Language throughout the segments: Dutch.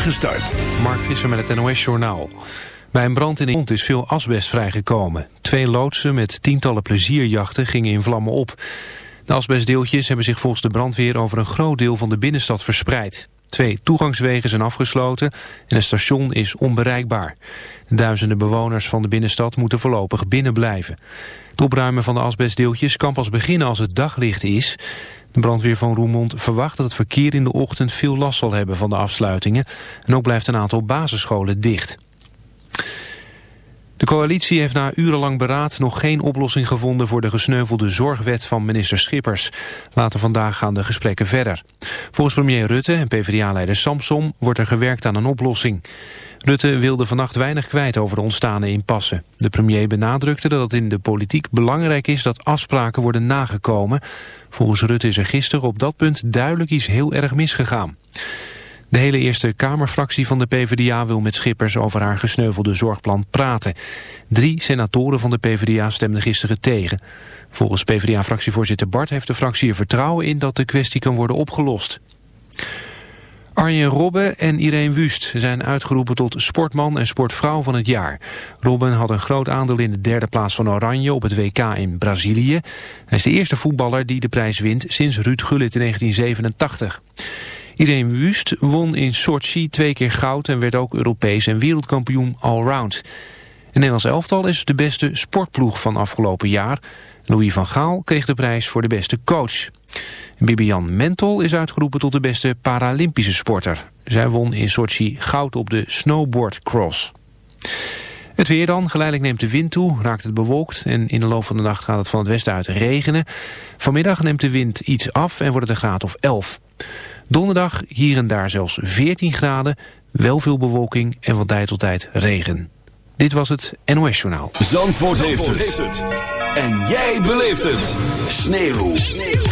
start. Mark Visser met het NOS Journaal. Bij een brand in de grond is veel asbest vrijgekomen. Twee loodsen met tientallen plezierjachten gingen in vlammen op. De asbestdeeltjes hebben zich volgens de brandweer over een groot deel van de binnenstad verspreid. Twee toegangswegen zijn afgesloten en het station is onbereikbaar. Duizenden bewoners van de binnenstad moeten voorlopig binnen blijven. Het opruimen van de asbestdeeltjes kan pas beginnen als het daglicht is. De brandweer van Roermond verwacht dat het verkeer in de ochtend veel last zal hebben van de afsluitingen. En ook blijft een aantal basisscholen dicht. De coalitie heeft na urenlang beraad nog geen oplossing gevonden voor de gesneuvelde zorgwet van minister Schippers. Later vandaag gaan de gesprekken verder. Volgens premier Rutte en PvdA-leider Samsom wordt er gewerkt aan een oplossing. Rutte wilde vannacht weinig kwijt over de ontstane impasse. De premier benadrukte dat het in de politiek belangrijk is dat afspraken worden nagekomen. Volgens Rutte is er gisteren op dat punt duidelijk iets heel erg misgegaan. De hele Eerste Kamerfractie van de PvdA wil met Schippers over haar gesneuvelde zorgplan praten. Drie senatoren van de PvdA stemden gisteren tegen. Volgens PvdA-fractievoorzitter Bart heeft de fractie er vertrouwen in dat de kwestie kan worden opgelost. Arjen Robben en Irene Wust zijn uitgeroepen tot sportman en sportvrouw van het jaar. Robben had een groot aandeel in de derde plaats van Oranje op het WK in Brazilië. Hij is de eerste voetballer die de prijs wint sinds Ruud Gullit in 1987. Irene Wust won in Sochi twee keer goud en werd ook Europees en wereldkampioen allround. Het Nederlands elftal is de beste sportploeg van afgelopen jaar. Louis van Gaal kreeg de prijs voor de beste coach. Bibian Mentel is uitgeroepen tot de beste Paralympische sporter. Zij won in Sochi goud op de snowboardcross. Het weer dan, geleidelijk neemt de wind toe, raakt het bewolkt... en in de loop van de nacht gaat het van het westen uit regenen. Vanmiddag neemt de wind iets af en wordt het een graad of 11. Donderdag hier en daar zelfs 14 graden, wel veel bewolking en van tijd tot tijd regen. Dit was het NOS Journaal. Zandvoort, heeft, het. En jij beleeft het. Sneeuw. Sneeuw.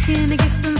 looking to get some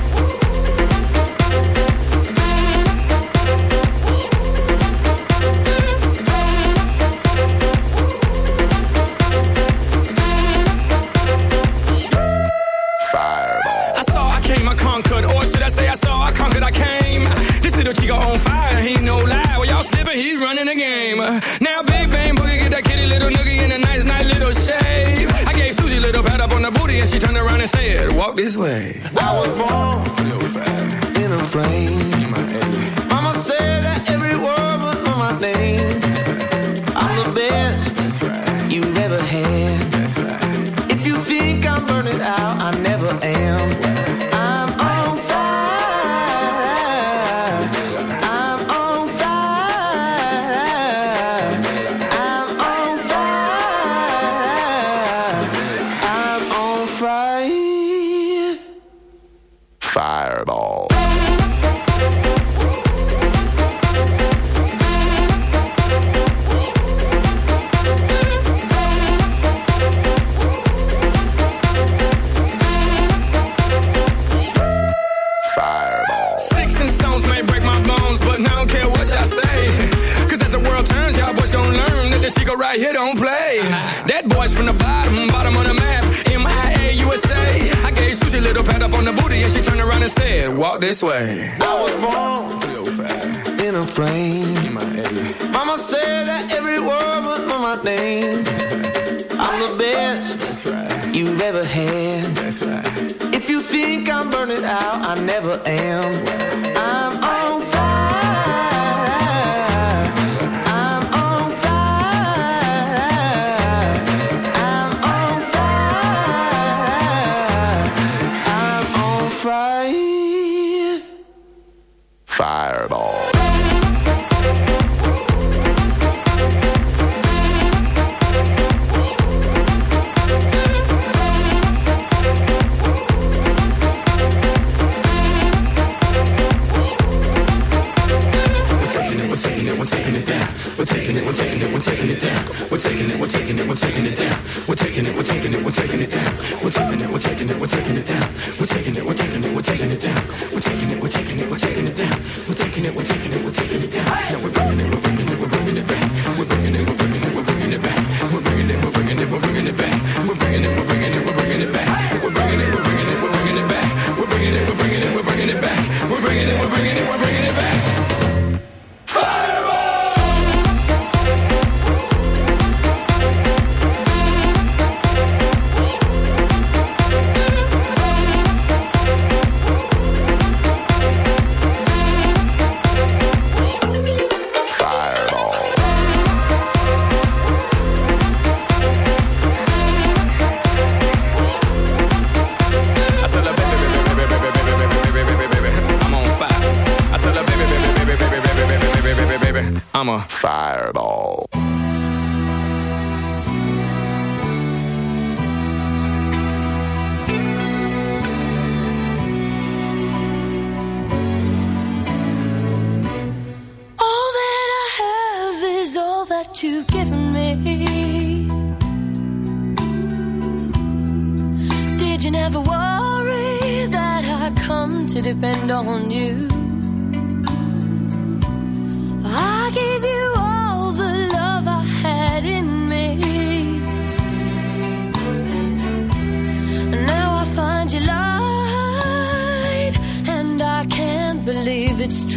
way. Fireball.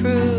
True.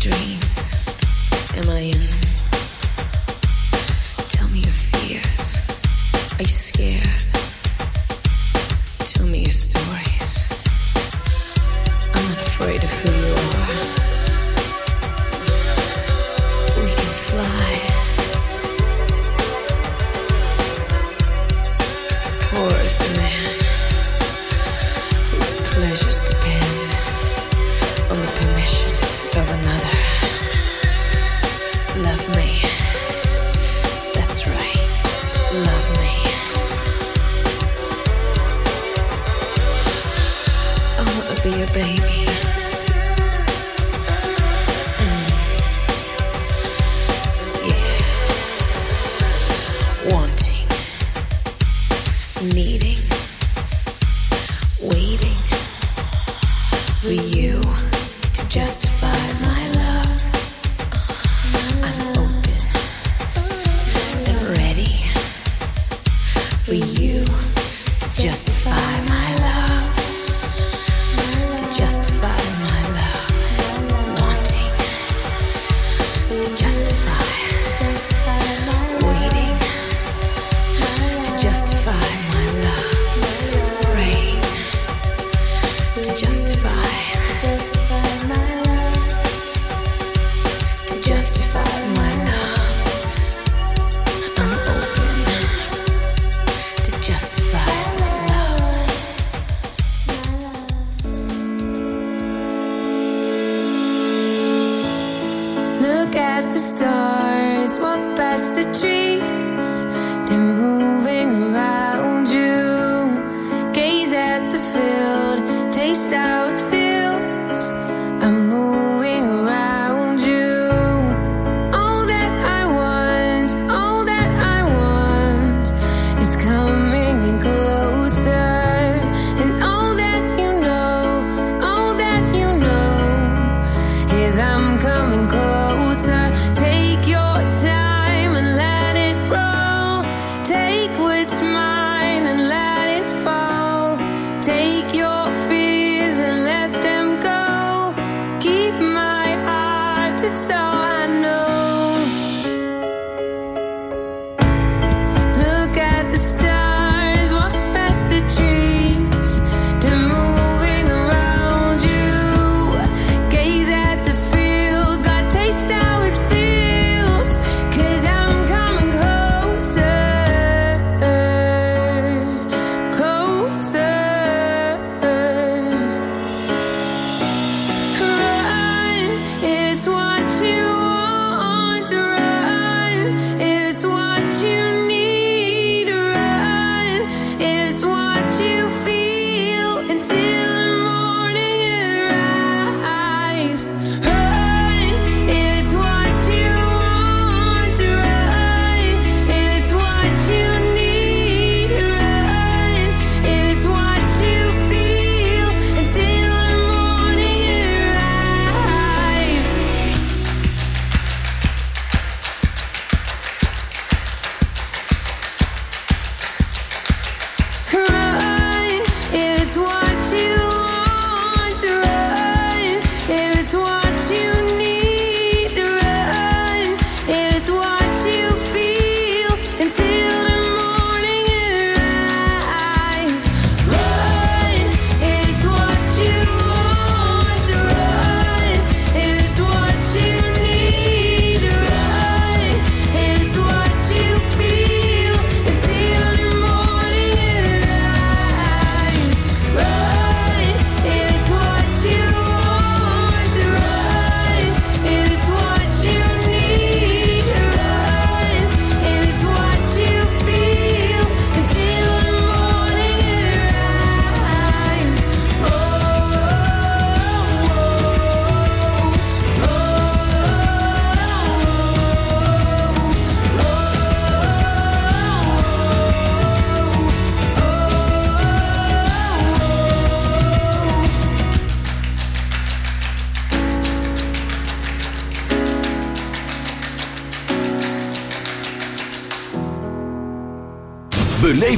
dreams am I in? Tell me your fears. Are you scared?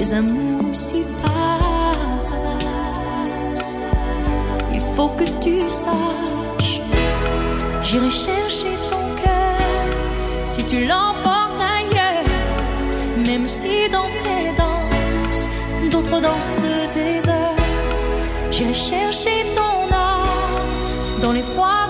les amours s'y passent. Il faut que tu saches, j'irai chercher ton cœur si tu l'emportes ailleurs, même si dans tes danses, d'autres dansent des heures. J'irai chercher ton âme dans les froids.